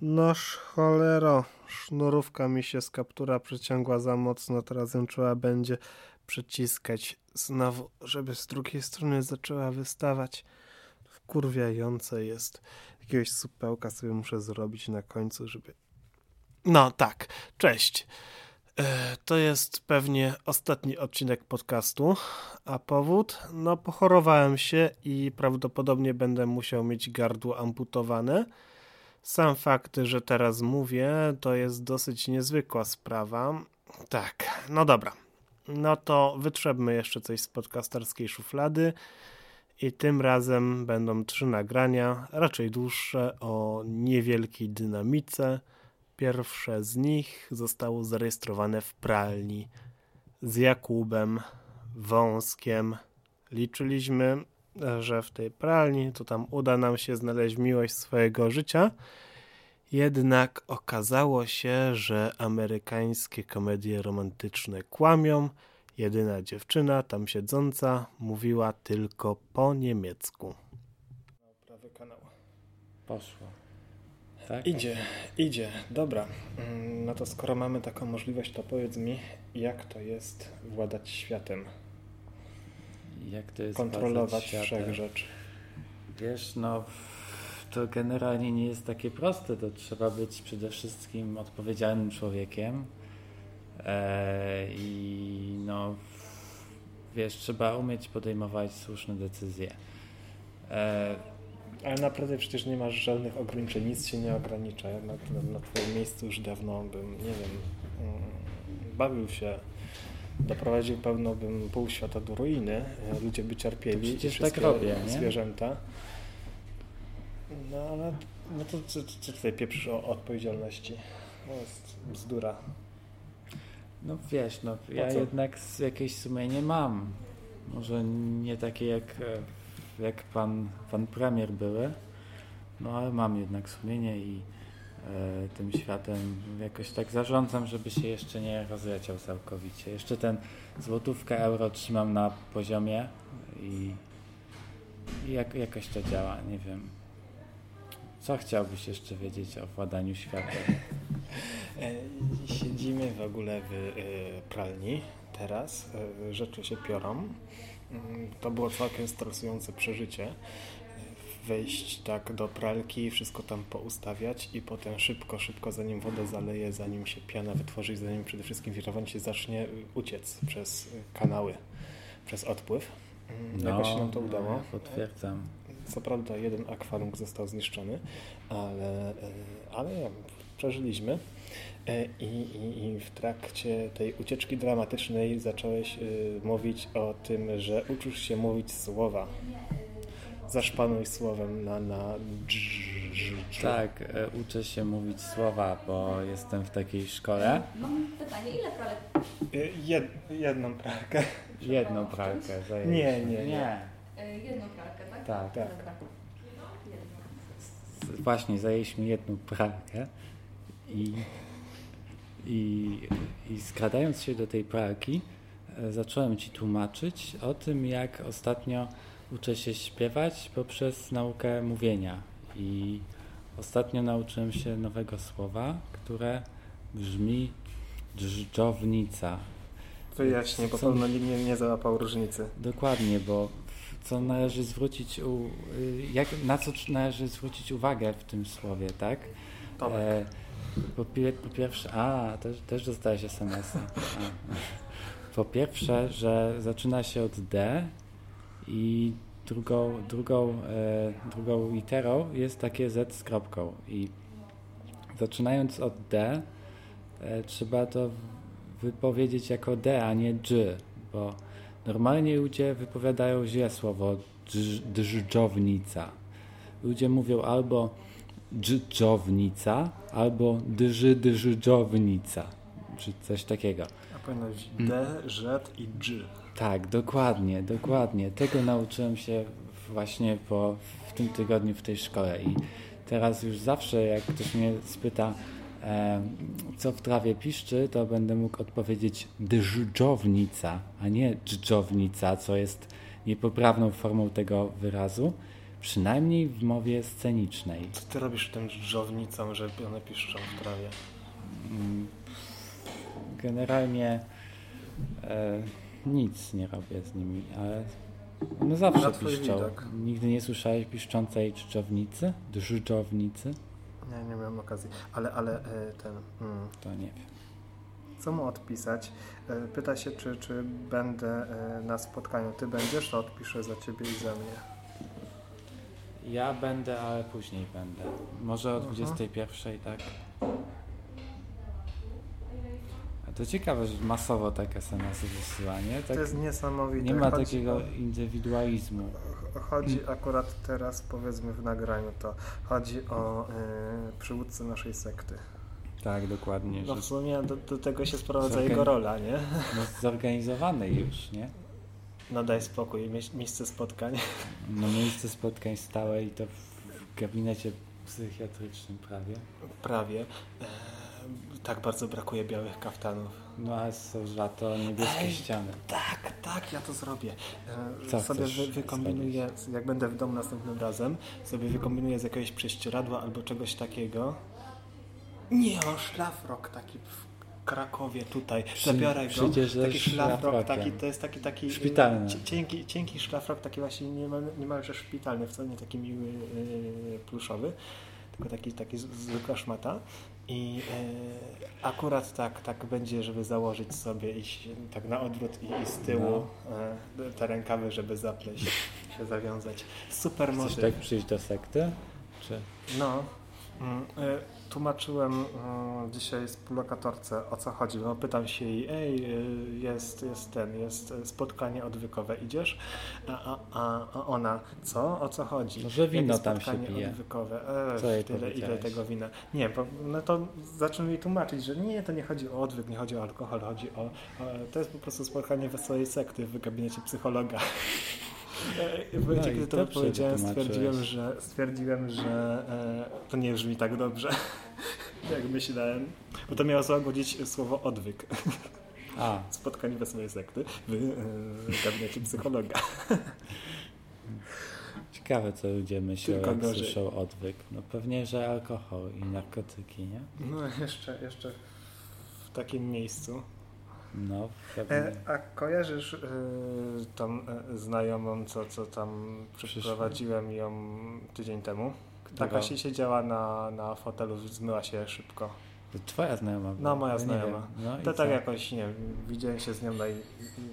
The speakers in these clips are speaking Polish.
Noż cholero, sznurówka mi się z kaptura przeciągła za mocno, teraz ją trzeba będzie przyciskać znowu, żeby z drugiej strony zaczęła wystawać. Wkurwiające jest. Jakiegoś supełka sobie muszę zrobić na końcu, żeby... No tak, cześć. E, to jest pewnie ostatni odcinek podcastu, a powód? No pochorowałem się i prawdopodobnie będę musiał mieć gardło amputowane. Sam fakt, że teraz mówię, to jest dosyć niezwykła sprawa. Tak, no dobra. No to wytrzebmy jeszcze coś z podcasterskiej szuflady. I tym razem będą trzy nagrania, raczej dłuższe, o niewielkiej dynamice. Pierwsze z nich zostało zarejestrowane w pralni z Jakubem Wąskiem. Liczyliśmy, że w tej pralni to tam uda nam się znaleźć miłość swojego życia. Jednak okazało się, że amerykańskie komedie romantyczne kłamią. Jedyna dziewczyna tam siedząca mówiła tylko po niemiecku. Prawy kanał. Poszło. Tak? Idzie, idzie. Dobra. Mm, no to skoro mamy taką możliwość, to powiedz mi, jak to jest władać światem? Jak to jest Kontrolować wszech rzeczy. Wiesz, no to generalnie nie jest takie proste. To trzeba być przede wszystkim odpowiedzialnym człowiekiem. E, I no, wiesz, trzeba umieć podejmować słuszne decyzje. E, ale naprawdę przecież nie masz żadnych ograniczeń, nic się nie ogranicza. Ja na, na, na twoim miejscu już dawno bym, nie wiem, mm, bawił się, doprowadził pewno bym pół świata do ruiny, ludzie by cierpieli, to przecież tak robię, nie? zwierzęta. No ale no to co, co tutaj pieprzysz o odpowiedzialności? No jest bzdura. No wiesz, no ja jednak jakieś sumienie mam. Może nie takie jak e, jak pan, pan premier były, no ale mam jednak sumienie i e, tym światem jakoś tak zarządzam, żeby się jeszcze nie rozleciał całkowicie. Jeszcze ten złotówkę euro trzymam na poziomie i, i jak, jakoś to działa, nie wiem. Co chciałbyś jeszcze wiedzieć o władaniu światem? E, siedzimy w ogóle w e, pralni teraz, e, rzeczy się piorą Mm, to było całkiem stresujące przeżycie. Wejść tak do pralki, wszystko tam poustawiać i potem szybko, szybko, zanim wodę zaleje, zanim się piana wytworzy, zanim przede wszystkim wirowanie się zacznie uciec przez kanały, przez odpływ. Mm, no, Jakoś się nam to udało. No, potwierdzam. Co prawda jeden akwarium został zniszczony, ale, e, ale przeżyliśmy. E, I, i, I, w trakcie tej ucieczki dramatycznej zacząłeś y, mówić o tym, że uczysz się mówić słowa. Zaszpanuj słowem na, na Tak, e, uczę się mówić słowa, bo jestem w takiej szkole. Mam pytanie, ile pralek? Jed, jedną pralkę. Jedną pralkę zajęliśmy. Nie, nie, nie. Jedną pralkę, tak? Tak. tak. Właśnie, zajęliśmy jedną pralkę i i, i skradając się do tej pralki, e, zacząłem Ci tłumaczyć o tym, jak ostatnio uczę się śpiewać poprzez naukę mówienia. I ostatnio nauczyłem się nowego słowa, które brzmi dżdżownica. Wyjaśnię, bo pewno nikt nie, nie załapał różnicy. Dokładnie, bo co należy zwrócić u, y, jak, na co należy zwrócić uwagę w tym słowie, tak? E, po, po pierwsze, a, też, też dostałeś SMS. -a. Po pierwsze, że zaczyna się od D i drugą, drugą, e, drugą literą jest takie Z z kropką. I zaczynając od D, e, trzeba to wypowiedzieć jako D, a nie G, bo normalnie ludzie wypowiadają źle słowo drżdżownica. Ludzie mówią albo dżdżownica albo dyży dyżdżownica, czy coś takiego. A powinno być D, Z i Dż. Tak, dokładnie, dokładnie. Tego nauczyłem się właśnie po, w tym tygodniu w tej szkole i teraz już zawsze jak ktoś mnie spyta e, co w trawie piszczy, to będę mógł odpowiedzieć dżdżownica, a nie dżdżownica, co jest niepoprawną formą tego wyrazu Przynajmniej w mowie scenicznej. Co ty robisz tym dżdżownicą, że one piszczą w trawie? Mm, Generalnie e, nic nie robię z nimi, ale one zawsze piszczą. widok. Nigdy nie słyszałeś piszczącej dżdżownicy? Dżdżownicy? Nie, nie miałem okazji. Ale, ale e, ten... Mm. To nie wiem. Co mu odpisać? E, Pyta się, czy, czy będę e, na spotkaniu. Ty będziesz, to odpiszę za ciebie i za mnie. Ja będę, ale później będę. Może o Mhm. 21, tak? To ciekawe, że masowo tak SMS-y wysyła, nie? Tak, To jest niesamowite. nie ma Chodzi takiego o- indywidualizmu. Chodzi akurat teraz, powiedzmy w nagraniu, to chodzi o y, przywódcę naszej sekty. Tak, dokładnie. No w sumie do, do tego się sprowadza jego rola, nie? no, zorganizowany już, nie? No daj spokój, mie- miejsce spotkań. No miejsce spotkań stałe i to w gabinecie psychiatrycznym prawie. Prawie. E, tak bardzo brakuje białych kaftanów. No a są za to niebieskie Ej, ściany. Tak, tak, ja to zrobię. E, Co sobie wy, wykombinuję, jak będę w domu następnym razem, sobie wykombinuję z jakiegoś prześcieradła albo czegoś takiego. Nie, o szlafrok taki w Krakowie tutaj. Zabiorę go. ze Taki szlafrok, taki, to jest taki, taki Szpitalny. cie- cienki, cienki szlafrok, taki właśnie niemal, niemalże szpitalny, wcale nie taki miły, yy, pluszowy, tylko taki, taki zwykła szmata. I e, akurat tak, tak będzie, żeby założyć sobie iść tak na odwrót i, i z tyłu e, te rękawy, żeby zapleść, się zawiązać. Super Chcesz motyw. tak przyjść do sekty? Czy... No, mm, e, tłumaczyłem mm, dzisiaj współlokatorce o co chodzi. No, pytam się jej, ej, e, jest, jest ten, jest e, spotkanie odwykowe, idziesz? A, a, a, ona, co? O co chodzi? Może wino Jakie tam się spotkanie pije. odwykowe? E, Co jej tyle, ile tego wina. Nie, bo, no to zacząłem jej tłumaczyć, że nie, to nie chodzi o odwyk, nie chodzi o alkohol, chodzi o, o to jest po prostu spotkanie wesołej sekty w gabinecie psychologa. W momencie, No kiedy to dobrze powiedziałem, wytłumaczyłeś. stwierdziłem, że, stwierdziłem, że e, to nie brzmi tak dobrze, jak myślałem. Bo to miało złagodzić słowo odwyk. A, Spotkanie wesołej sekty w e, gabinecie psychologa. ciekawe co ludzie myślą, Tylko jak gorzej. słyszą odwyk. No pewnie, że alkohol i narkotyki, nie? No jeszcze, jeszcze w takim miejscu. No, pewnie. E, a kojarzysz e, tą e, znajomą, co, co tam przyprowadziłem ją tydzień temu? Taka się siedziała na, na fotelu, zmyła się szybko. To twoja znajoma była. No, moja Ja znajoma. No, To co? tak jakoś, nie wiem, widziałem się z nią no i,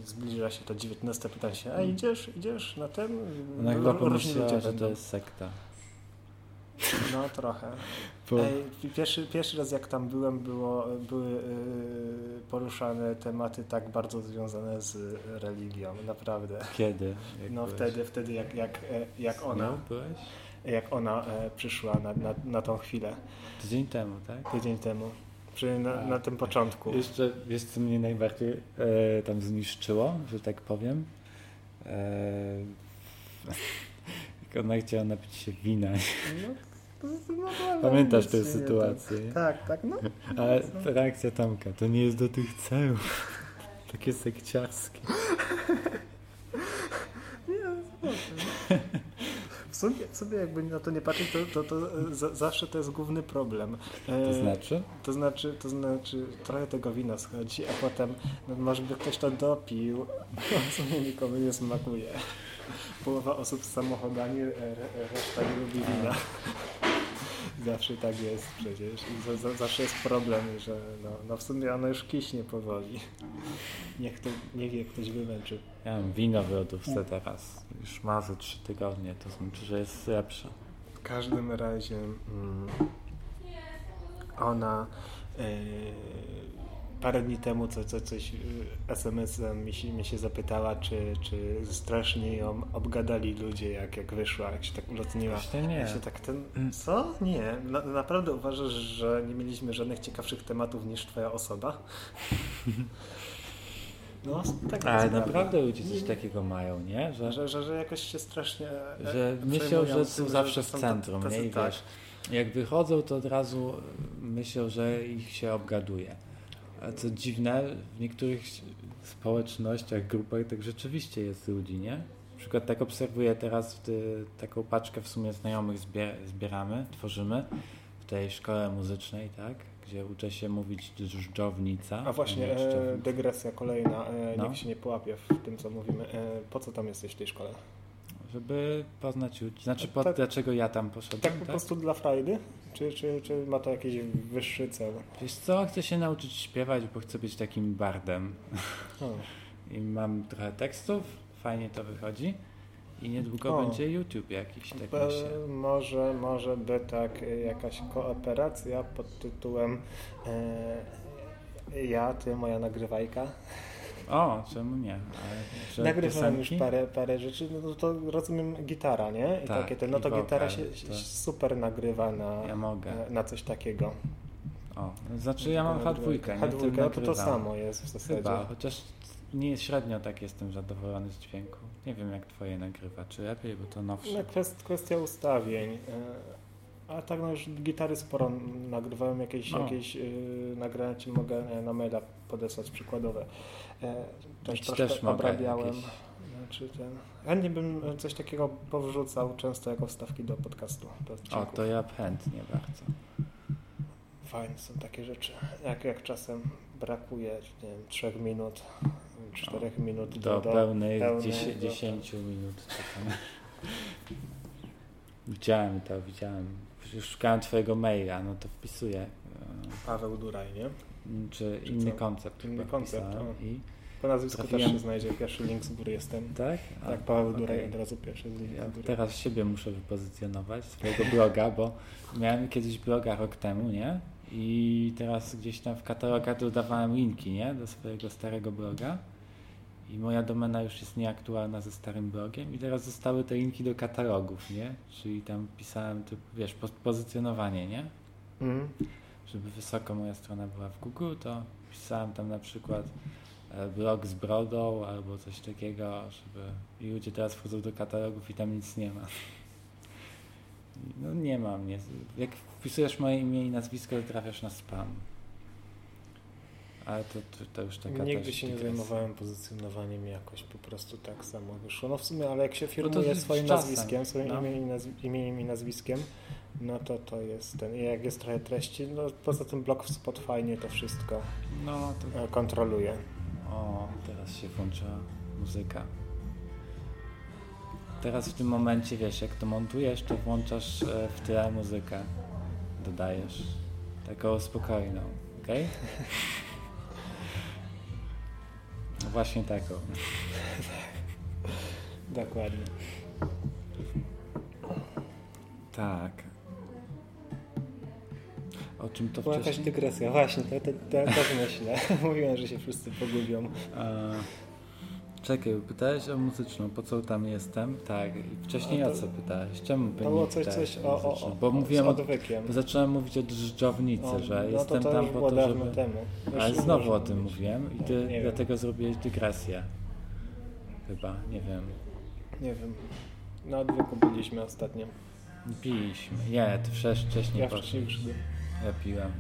zbliżyła się to 19, pytam się, a idziesz, idziesz na ten? Ona chyba pomyślała, że to jest sekta. No trochę. Bo... Ej, pierwszy, pierwszy raz jak tam byłem, było, były y, poruszane tematy tak bardzo związane z religią, naprawdę. Kiedy? No byłeś? wtedy, wtedy jak, jak, e, jak ona, No, byłeś? jak ona e, przyszła na, na, na tą chwilę, Tydzień temu, tak? tydzień temu, przy, na, na tym początku. Jeszcze, wiesz co mnie najbardziej e, tam zniszczyło, że tak powiem? E, ona chciała napić się wina. No, to- to normalne, Pamiętasz tę nie sytuację? nie? Tak, tak, no. Ale reakcja Tomka, to nie jest do tych celów. Takie sekciarskie. W sumie, w sumie jakby na to nie patrzeć, to, to, to e, za, zawsze to jest główny problem. E, To znaczy? To znaczy, to znaczy trochę tego wina schodzi, a potem no, może by ktoś to dopił, a w sumie nikomu nie smakuje. Połowa osób z samochodami, e, re- reszta nie lubi wina. Zawsze tak jest przecież. I za, za, zawsze jest problem, że no, no w sumie ono już kiśnie powoli. Niech, to, niech je ktoś wymęczy. Ja mam wino w lodówce teraz. Już ma ze trzy tygodnie, to znaczy, że jest lepsze. W każdym razie mm, ona e, parę dni temu co, co, coś e, SMS-em mi się, mi się zapytała, czy, czy strasznie ją obgadali ludzie, jak, jak wyszła, jak się tak ulotniła. Właśnie nie. Ja się tak ten, co? Nie. Na, naprawdę uważasz, że nie mieliśmy żadnych ciekawszych tematów niż twoja osoba? No, tak Ale naprawdę ludzie coś takiego mają, nie? Że, Że, że, że jakoś się strasznie. e, że myślą, że są zawsze w centrum, nie? I tak. wiesz, jak wychodzą, to od razu myślą, że ich się obgaduje. A co dziwne, w niektórych społecznościach, grupach tak rzeczywiście jest ludzi, nie? przykład tak obserwuję teraz, gdy taką paczkę w sumie znajomych zbier zbieramy, tworzymy w tej szkole muzycznej, tak? Gdzie uczę się mówić dżdżownica. A właśnie, nie e, dygresja kolejna, e, No. nikt się nie połapie w tym, co mówimy. E, po co tam jesteś w tej szkole? Żeby poznać ludzi. Znaczy, po, Tak- dlaczego ja tam poszedłem, Tak po prostu dla frajdy? Czy, czy, czy ma to jakiś wyższy cel? Wiesz co, chcę się nauczyć śpiewać, bo chcę być takim bardem. O. I mam trochę tekstów, fajnie to wychodzi. I niedługo O. będzie YouTube jakiś, tak E, myślę. może, może by tak jakaś kooperacja pod tytułem e, ja, ty, moja nagrywajka. O, czemu nie? Nagrywałem już parę, parę rzeczy, no to rozumiem gitara, nie? I Tak, takie te, no to gitara wokal, się, super nagrywa na, Ja na, coś takiego. O, znaczy ja mam H2, nie? H2, Tym no to to samo jest w zasadzie. Chyba, chociaż nie średnio tak jestem zadowolony z dźwięku. Nie wiem jak twoje nagrywa, czy lepiej, bo to nowsze. No, kwest, kwestia ustawień. A tak no już gitary sporo nagrywałem, jakieś, No. jakieś yy, nagrania ci mogę na maila podesłać przykładowe. E, też ci troszkę też obrabiałem. jakieś. Znaczy ten, chętnie bym coś takiego powrzucał często jako wstawki do podcastu. Do O, to ja chętnie bardzo. Fajne są takie rzeczy. Jak, jak czasem brakuje, nie wiem, trzech minut, czterech minut Do, do, pełnej pełnej- 10, do- 10 minut. Widziałem to, widziałem. Już szukałem twojego maila, no to wpisuję. Paweł Duraj, nie? Czy Czy inny co? koncept. Inny koncept, wpisałem o. I, Po nazwisku Trafiłem- też się znajdzie, pierwszy link z góry jestem. tak? A, Tak, Paweł Duraj okej. od razu pierwszy link Ja z góry. teraz siebie muszę wypozycjonować, swojego bloga, bo miałem kiedyś bloga rok temu, nie? I teraz gdzieś tam w katalogach dodawałem linki, nie? Do swojego starego bloga. I moja domena już jest nieaktualna ze starym blogiem i teraz zostały te linki do katalogów, nie? Czyli tam pisałem, typ, wiesz, po- pozycjonowanie, nie? Mhm. Żeby wysoko moja strona była w Google, to pisałem tam na przykład e, blog z brodą albo coś takiego, żeby i ludzie teraz wchodzą do katalogów i tam nic nie ma. No nie mam, nie. Jak wpisujesz moje imię i nazwisko, to trafiasz na spam. Ale to, to, to już taka Nigdy się nie zajmowałem pozycjonowaniem jakoś, po prostu tak samo wyszło. No w sumie, ale jak się No firmuje swoim czasem, nazwiskiem, swoim no. imieniem, i nazw- imieniem i nazwiskiem, no to to jest ten. I jak jest trochę treści, no poza tym blog w Spotify nie to wszystko No to... e, kontroluje. O, teraz się włącza muzyka. Teraz w tym momencie, wiesz, jak to montujesz, to włączasz e, w tle muzykę. Dodajesz. Taką spokojną, okej? No Właśnie taką. Dokładnie. Tak. O czym to Była jakaś wcześniej? dygresja, właśnie, to, to, myślę. Mówiłem, że się wszyscy pogubią. E, czekaj, pytałeś o muzyczną, po co tam jestem? Tak, i wcześniej No o to- co pytałeś? Czemu To było coś, coś o, o, o, Bo mówiłem z o. Bo zacząłem mówić o drżdżownicy, O, że no jestem to, to tam po to, żeby... temu. Ale znowu o tym być. mówiłem i Nie ty wiem. dlatego zrobiłeś dygresję. Chyba, nie wiem. Nie wiem. Na odwyku byliśmy ostatnio. Piliśmy. Nie, ty wcześ- wcześniej Ja byłem. Ja piłem.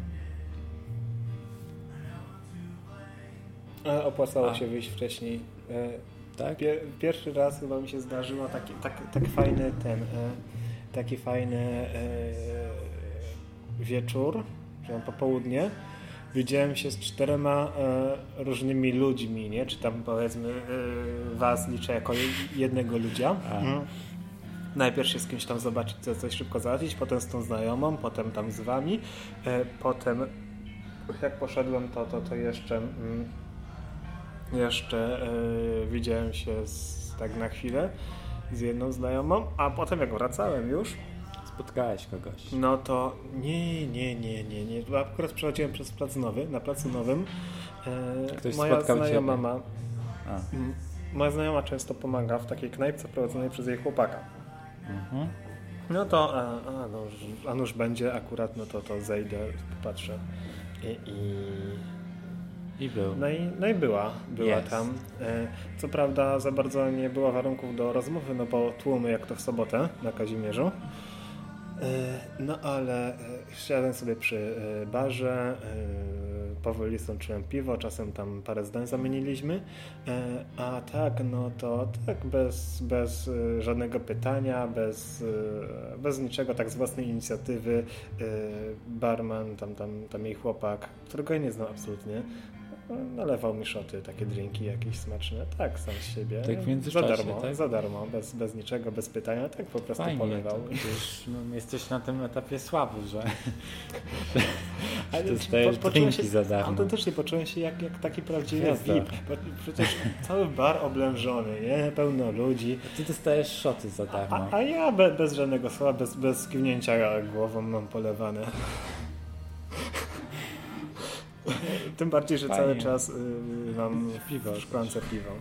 Ale opłacało A. się wyjść wcześniej. E, Tak? Pier, pierwszy raz chyba mi się zdarzyło taki, tak, tak fajny ten, e, taki fajny e, wieczór, czy tam popołudnie. Widziałem się z czterema e, różnymi ludźmi, nie? Czy tam powiedzmy e, was liczę jako jednego ludzia. Mhm. Najpierw się z kimś tam zobaczyć, co coś szybko załatwić, potem z tą znajomą, potem tam z wami, e, potem jak poszedłem, to, to, to jeszcze mm, jeszcze e, widziałem się z, tak na chwilę z jedną znajomą, a potem jak wracałem już, Spotkałeś kogoś. no to nie, nie, nie, nie, nie. Bo Akurat przechodziłem przez plac nowy, na placu nowym. E, Ktoś moja spotkał znajoma ma, A. moja znajoma często pomaga w takiej knajpce prowadzonej przez jej chłopaka. Mhm. No to, a, a, no, a nuż będzie akurat, no to, to zejdę, popatrzę. I, i, I był. no, i, no i była, była Jest. tam. E, co prawda za bardzo nie było warunków do rozmowy, no bo tłumy jak to w sobotę na Kazimierzu. E, no ale e, siadłem sobie przy barze, powoli sączyłem piwo, czasem tam parę zdań zamieniliśmy. A tak, no to tak bez, bez żadnego pytania, bez, bez niczego, tak z własnej inicjatywy barman, tam, tam, tam jej chłopak, którego ja nie znam absolutnie, nalewał mi szoty, takie drinki jakieś smaczne, tak, sam z siebie. Tak w za międzyczasie, darmo, tak? za darmo, bez, bez niczego, bez pytania, tak po prostu Fajnie, polewał. już no, jesteś na tym etapie sławy, że Ale dostajesz po- drinki za darmo. Autentycznie poczułem się jak, jak taki prawdziwy Gwiazda. VIP. Przecież cały bar oblężony, nie? Pełno ludzi. ty dostajesz szoty za darmo. A, a ja be, bez żadnego słowa, bez, bez kiwnięcia głową mam polewane. Tym bardziej, że Fajnie. cały czas y, mam Piwo. w szklance piwo.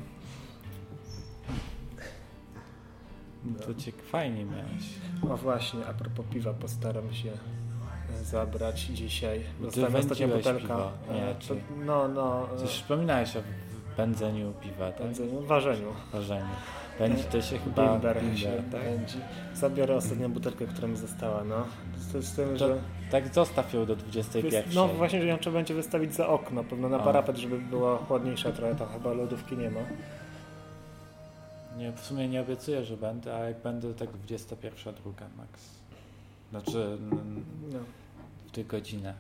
To cię fajnie miałeś. O właśnie, a propos piwa, postaram się e, zabrać dzisiaj. Ostatnio wędziłeś butelka. nie, E, czy- to- No, no. e, Coś wspominałeś o pędzeniu piwa, tak? pędzeniu, ważeniu. Ważeniu. Pędzi to się chyba Bimber, bimber, się tak? pędzi. Zabiorę ostatnią butelkę, która mi została, no. Z, tym, To, że... tak zostaw ją do 21. No właśnie, że ją trzeba będzie wystawić za okno, pewno na A. parapet, żeby była chłodniejsza trochę, tam chyba lodówki nie ma. Nie, w sumie nie obiecuję, że będę, a jak będę, tak 21 druga max. Znaczy No. w tę godzinę.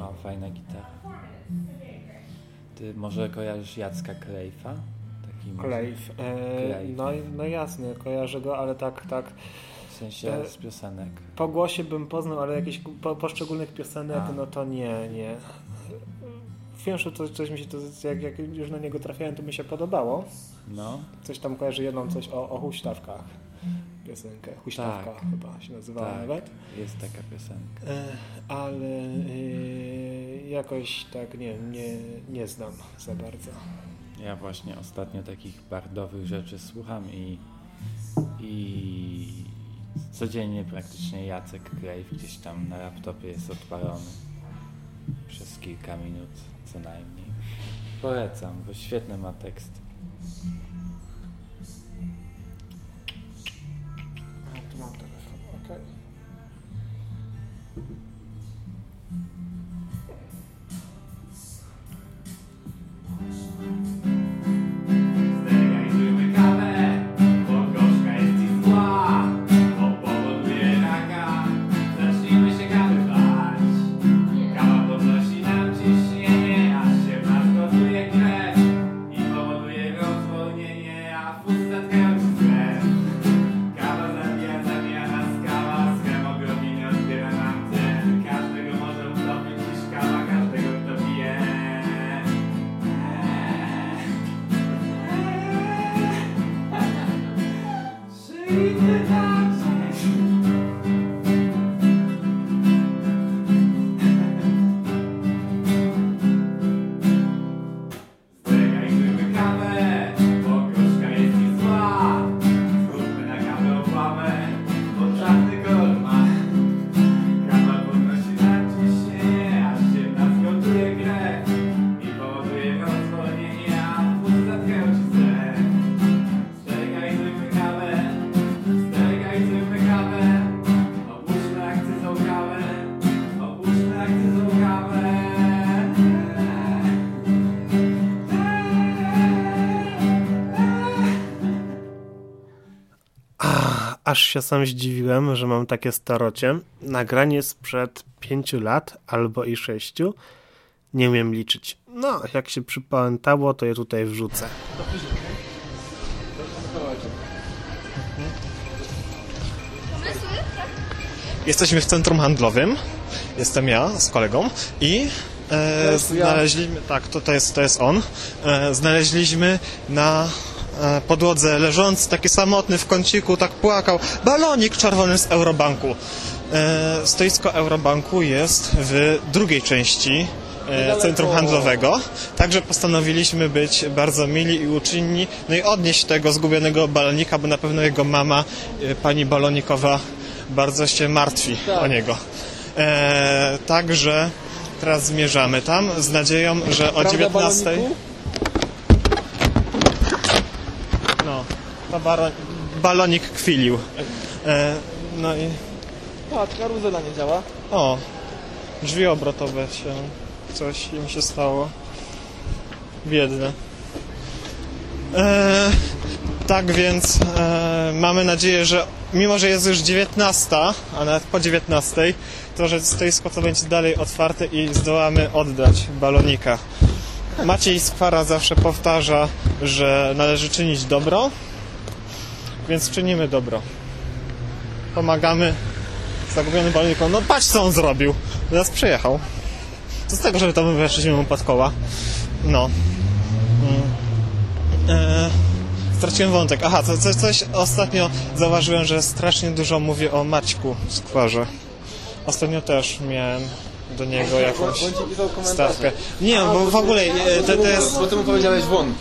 O, fajna gitara. Ty może kojarzysz Jacka Klejfa? Taki muzyk- Klejf. E, Klejf. no, no jasne, kojarzę go, ale tak, tak. W sensie E, z piosenek. Po głosie bym poznał, ale jakieś po, poszczególnych piosenek, A. no to nie, nie. Wiem, że to, coś mi się to, jak, jak już na niego trafiałem, to mi się podobało. No, Coś tam kojarzy jedną coś o, o huśtawkach. Piosenkę. Huśtawka Tak. chyba się nazywała tak, nawet. jest taka piosenka. E, ale e, jakoś tak nie, nie, nie znam za bardzo. Ja właśnie ostatnio takich bardowych rzeczy słucham i, i codziennie praktycznie Jacek Klejf gdzieś tam na laptopie jest odpalony przez kilka minut co najmniej. Polecam, bo świetny ma tekst. Aż się sam zdziwiłem, że mam takie starocie. Nagranie sprzed pięciu lat albo i sześciu. Nie umiem liczyć. No, jak się przypamiętało, to je tutaj wrzucę. Jesteśmy w centrum handlowym. Jestem ja z kolegą i e, znaleźliśmy, tak, to, to, jest, to jest on. E, znaleźliśmy na podłodze leżący taki samotny w kąciku, tak płakał, balonik czerwony z Eurobanku. E, stoisko Eurobanku jest w drugiej części e, centrum handlowego, także postanowiliśmy być bardzo mili i uczynni, no i odnieść tego zgubionego balonika, bo na pewno jego mama, e, pani balonikowa, bardzo się martwi o niego. E, także teraz zmierzamy tam z nadzieją, że o 19. No, to baro, balonik kwilił. E, no i Patrz, karuzela nie działa. o, Drzwi obrotowe się, coś im się stało. Biedne. E, tak więc e, mamy nadzieję, że mimo, że jest już 19, a nawet po 19, to że stoisko to będzie dalej otwarte i zdołamy oddać balonika. Maciej Skwara zawsze powtarza, że należy czynić dobro, więc czynimy dobro. Pomagamy zagubionym balonikom. No patrz co on zrobił. Nas przyjechał. Co z tego, że to my weszliśmy mu pod koła. No. Mm. E, straciłem wątek. Aha, co, coś, coś ostatnio zauważyłem, że strasznie dużo mówię o Maćku Skwarze. Ostatnio też miałem do niego jakąś stawkę. Nie, bo w ogóle e, to, to jest... Bo ty mu powiedziałeś won.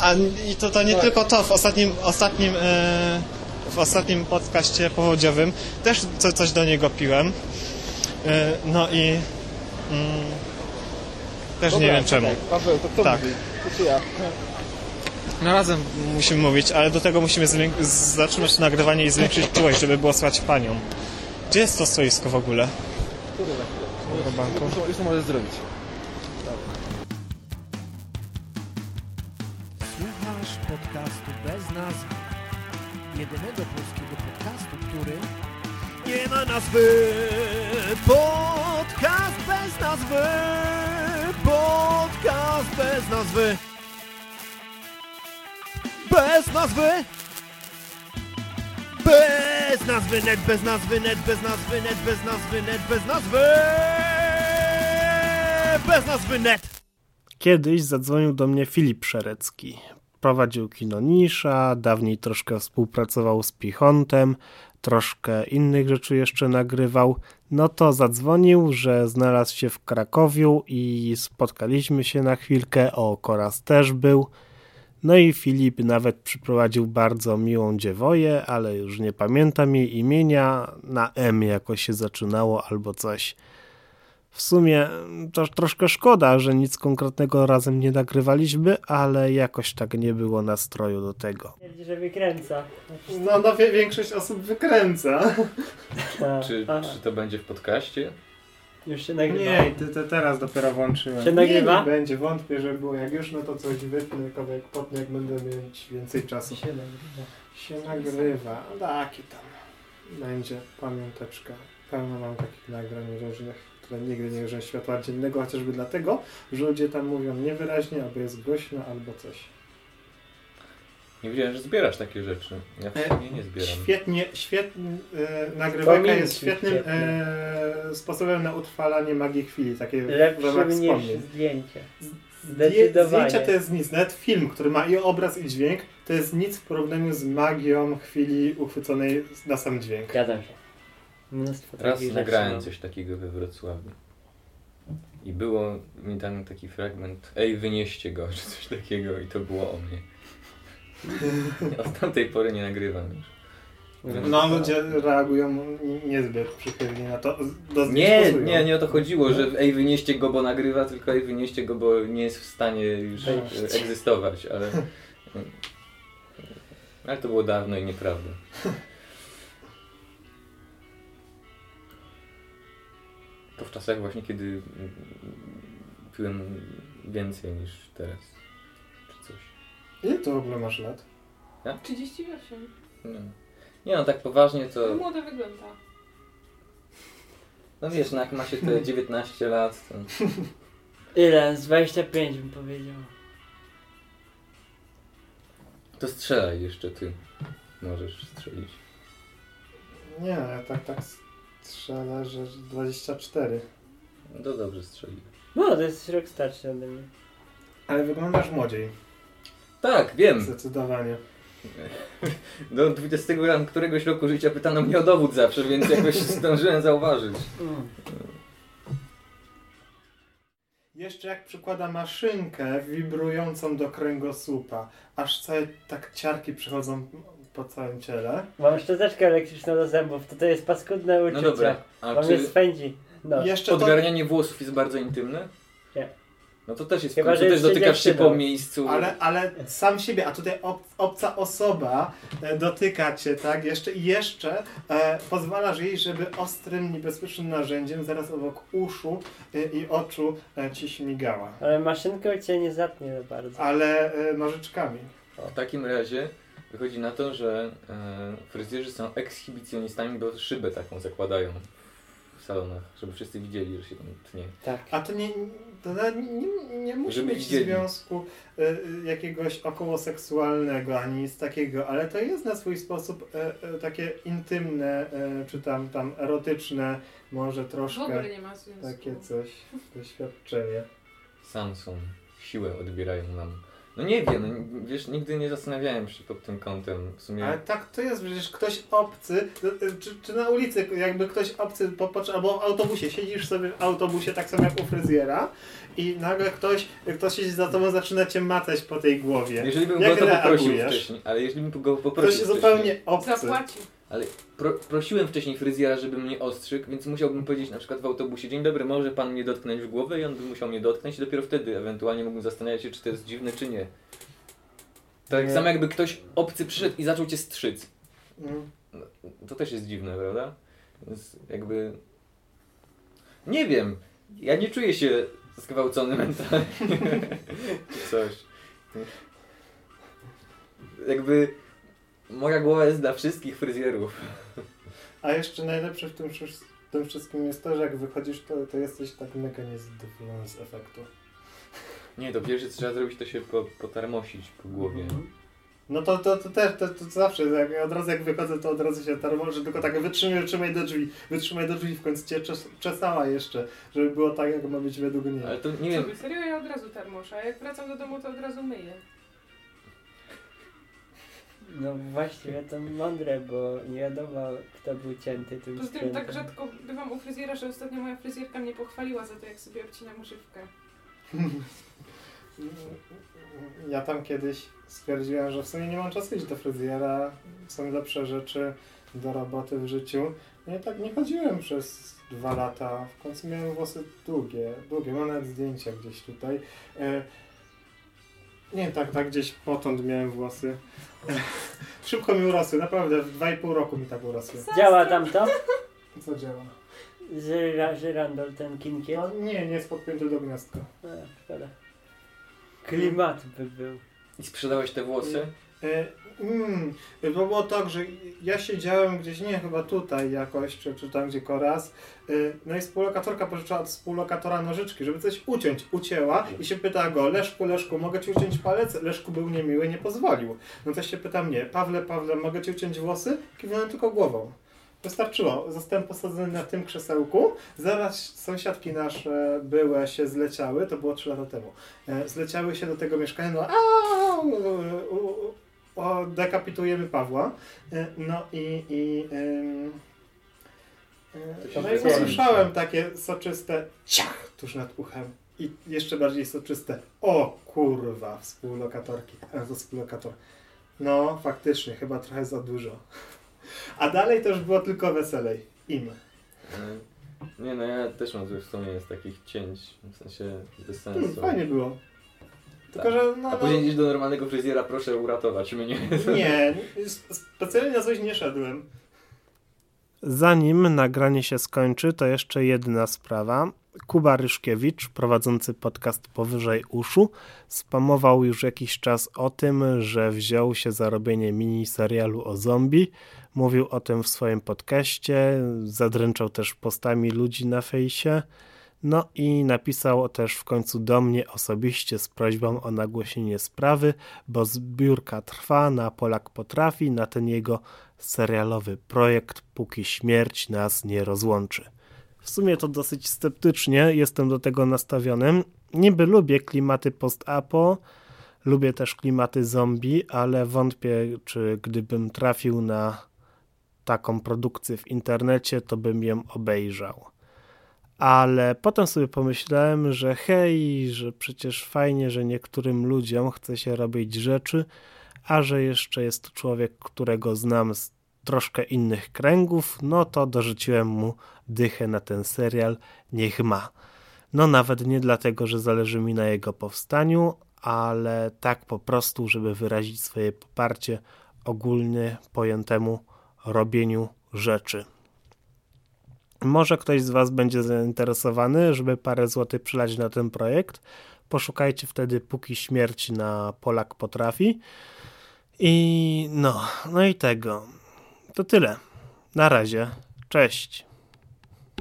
A i to, to nie tylko to, w ostatnim, ostatnim, e, w ostatnim podcaście powodziowym też co, coś do niego piłem. E, no i mm, też nie wiem czemu. Paweł, to kto Tak. mówi? To czy ja? No razem musimy mówić, ale do tego musimy zatrzymać nagrywanie i zwiększyć czułość, żeby było słychać panią. Gdzie jest to stoisko w ogóle? Który za chwilę? Banku? Już, już to możesz zrobić. Podcastu bez nazwy. Jedynego polskiego podcastu, który nie ma nazwy. Podcast bez nazwy. Podcast bez nazwy. Bez nazwy. Bez nazwy, net bez nazwy, net bez nazwy, net bez nazwy, net bez nazwy. Bez nazwy, net. Kiedyś zadzwonił do mnie Filip Szerecki. Prowadził kino Nisza, dawniej troszkę współpracował z Pichontem, troszkę innych rzeczy jeszcze nagrywał. No to zadzwonił, że znalazł się w Krakowiu i spotkaliśmy się na chwilkę. O, Koraz też był. No i Filip nawet przyprowadził bardzo miłą dziewoję, ale już nie pamiętam jej imienia. Na M jakoś się zaczynało albo coś. W sumie to troszkę szkoda, że nic konkretnego razem nie nagrywaliśmy, ale jakoś tak nie było nastroju do tego. Twierdzi, że wykręca. No, no większość osób wykręca. Tak. Czy, A, czy to będzie w podcaście? Już się nagrywa. Nie, ty, ty teraz dopiero włączyłem. Się nagrywa? Nie, nie będzie, wątpię, że było. Jak już, no to coś wytnę, kawałek potnę, jak będę mieć więcej czasu. Się nagrywa. Się nagrywa. Taki tam będzie pamiąteczka. Pełno mam takich nagrań różnych, które nigdy nie użyłem światła dziennego, chociażby dlatego, że ludzie tam mówią niewyraźnie, albo jest głośno, albo coś. Nie wiedziałem, że zbierasz takie rzeczy. Ja E, nie zbieram. Świetnie, świetnie, e, nagrywajka Pamięci jest świetnym e, sposobem na utrwalanie magii chwili, takie Lepsze niż zdjęcie. Zdjęcia to jest nic, nawet film, który ma i obraz i dźwięk, to jest nic w porównaniu z magią chwili uchwyconej na sam dźwięk. Zgadzam się. Mnóstwo Raz nagrałem rzeczy. coś takiego we Wrocławiu. I było mi dany taki fragment, ej wynieście go, czy coś takiego i to było o mnie. Od tamtej pory nie nagrywam już. No ludzie reagują niezbyt przychylnie na to. Do Nie, nie, nie o to chodziło, że ej wynieście go, bo nagrywa, tylko ej wynieście go, bo nie jest w stanie już egzystować, ale... Ale to było dawno i nieprawda. W czasach właśnie, kiedy mm, piłem więcej niż teraz. Czy coś. Ile to w ogóle masz lat? 38. No. Nie no, tak poważnie to... Młodo wygląda. No wiesz, no jak ma się te 19 lat, to... Ile? Z 25 bym powiedział. To strzelaj jeszcze ty. Możesz strzelić. Nie, ja tak tak strzelę, że 24. No to dobrze strzeli. No, to jest rok starszy ode mnie. Ale wyglądasz młodziej, Tak, wiem. zdecydowanie. Do 20 lat któregoś roku życia pytano mnie o dowód zawsze, więc jakoś zdążyłem zauważyć. Mm. Jeszcze jak przykłada maszynkę wibrującą do kręgosłupa, aż całe tak ciarki przychodzą po całym ciele. Mam szczoteczkę elektryczną do zębów, to to jest paskudne No uczucie. dobra, a Bo mnie czy spędzi. No. Jeszcze odgarnianie włosów jest bardzo intymne? Nie. No to też jest, Chyba, to że też dotykasz się po miejscu. Ale, ale sam siebie, a tutaj ob, obca osoba e, dotyka cię, tak? Jeszcze i jeszcze e, pozwalasz jej, żeby ostrym, niebezpiecznym narzędziem zaraz obok uszu e, i oczu e, ci śmigała. Ale maszynką cię nie zatnie za bardzo. Ale e, nożyczkami. W takim razie wychodzi na to, że e, fryzjerzy są ekshibicjonistami, bo szybę taką zakładają w salonach, żeby wszyscy widzieli, że się tam tnie. Tak. A to nie, to nie, nie musi Żeby być widzieli. związku e, e, jakiegoś okołoseksualnego, ani nic takiego, ale to jest na swój sposób e, e, takie intymne, e, czy tam, tam erotyczne, może W troszkę ogóle nie ma związku. takie coś, doświadczenie. Samsung siłę odbierają nam. No nie wiem, no, wiesz, nigdy nie zastanawiałem się pod tym kątem. W sumie Ale tak to jest, przecież ktoś obcy, e, czy, czy na ulicy, jakby ktoś obcy, popatrz, albo w autobusie, siedzisz sobie w autobusie, tak samo jak u fryzjera i nagle ktoś, ktoś siedzi za tobą, zaczyna cię macać po tej głowie. jeżeli bym Jak go to poprosił wcześniej, ale jeżeli bym go Ktoś poprosił wcześniej, zupełnie obcy. Zapłacił. Ale pro, prosiłem wcześniej fryzjera, żeby mnie ostrzygł, więc musiałbym powiedzieć na przykład w autobusie, dzień dobry, może pan mnie dotknąć w głowę i on by musiał mnie dotknąć i dopiero wtedy ewentualnie mógłbym zastanawiać się, czy to jest dziwne, czy nie. Tak Nie. samo jakby ktoś obcy przyszedł i zaczął cię strzyc. Mm. To też jest dziwne, prawda? Więc jakby... Nie wiem. Ja nie czuję się zgwałcony mentalnie. Czy coś. Jakby... Moja głowa jest dla wszystkich fryzjerów. A jeszcze najlepsze w tym, w tym wszystkim jest to, że jak wychodzisz, to, to jesteś tak mega niezadowolony z efektu. Nie, to pierwsze co trzeba zrobić, to się po, potarmosić po głowie. No to, to, to też, to, to zawsze, jak od razu jak wychodzę, to od razu się tarmożę, tylko tak wytrzymaj, wytrzymaj do drzwi, wytrzymaj do drzwi, w końcu cię czes, czesała jeszcze, żeby było tak, jak ma być według niej. Ale to nie wiem, serio? Ja od razu termoszę, a jak wracam do domu, to od razu myję. No właściwie to mądre, bo nie wiadomo kto był cięty tym Poza tym tak rzadko bywam u fryzjera, że ostatnio moja fryzjerka mnie pochwaliła za to, jak sobie obcinam używkę. Ja tam kiedyś stwierdziłem, że w sumie nie mam czasu iść do fryzjera, są lepsze rzeczy do roboty w życiu. No i tak nie chodziłem przez dwa lata. W końcu miałem włosy długie, długie, mam nawet zdjęcia gdzieś tutaj. Nie, tak, tak gdzieś potąd miałem włosy. Szybko mi urosły, naprawdę w 2,5 roku mi tak urosły. Działa tam to? Co działa? Żyra, żyrandol ten kinkiet? No, nie, nie jest podpięty do gniazdka. A, szkoda. Klimat by był. i sprzedałeś te włosy? E, Mm, to było tak, że ja siedziałem gdzieś, nie chyba tutaj jakoś, czy, czy tam gdzie koraz, y, no i współlokatorka pożyczyła od współlokatora nożyczki, żeby coś uciąć. Ucięła i się pyta go, Leszku, Leszku, mogę ci uciąć palec? Leszku był niemiły, nie pozwolił. No to się pyta mnie, Pawle, Pawle, mogę ci uciąć włosy? Kiwnąłem tylko głową. Wystarczyło. Zostałem posadzony na tym krzesełku. Zaraz sąsiadki nasze były, się zleciały, to było 3 lata temu. E, Zleciały się do tego mieszkania, no o, dekapitujemy Pawła. E, No i, i się no i usłyszałem takie soczyste ciach tuż nad uchem. I jeszcze bardziej soczyste o kurwa współlokatorki. A to współlokator. No faktycznie, chyba trochę za dużo. A dalej to już było tylko weselej. Im. E, Nie no, ja też mam złe wspomnienia z takich cięć, w sensie bez Hmm, fajnie było. Tylko, Tak. że no, A no, później idziesz do normalnego fryzjera, proszę uratować mnie. nie, sp- specjalnie na coś nie szedłem. Zanim nagranie się skończy, to jeszcze jedna sprawa. Kuba Ryszkiewicz, prowadzący podcast Powyżej Uszu, spamował już jakiś czas o tym, że wziął się za robienie mini serialu o zombie. Mówił o tym w swoim podcaście, zadręczał też postami ludzi na fejsie. No i napisał też w końcu do mnie osobiście z prośbą o nagłośnienie sprawy, bo zbiórka trwa na Polak Potrafi, na ten jego serialowy projekt, póki śmierć nas nie rozłączy. W sumie to dosyć sceptycznie jestem do tego nastawiony. Niby lubię klimaty post-apo, lubię też klimaty zombie, ale wątpię, czy gdybym trafił na taką produkcję w internecie, to bym ją obejrzał. Ale potem sobie pomyślałem, że hej, że przecież fajnie, że niektórym ludziom chce się robić rzeczy, a że jeszcze jest człowiek, którego znam z troszkę innych kręgów, no to dorzuciłem mu dychę na ten serial, niech ma. No nawet nie dlatego, że zależy mi na jego powstaniu, ale tak po prostu, żeby wyrazić swoje poparcie ogólnie pojętemu robieniu rzeczy. Może ktoś z Was będzie zainteresowany, żeby parę złotych przylać na ten projekt. Poszukajcie wtedy póki śmierć na Polak potrafi. I no, no i tego. To tyle. Na razie. Cześć.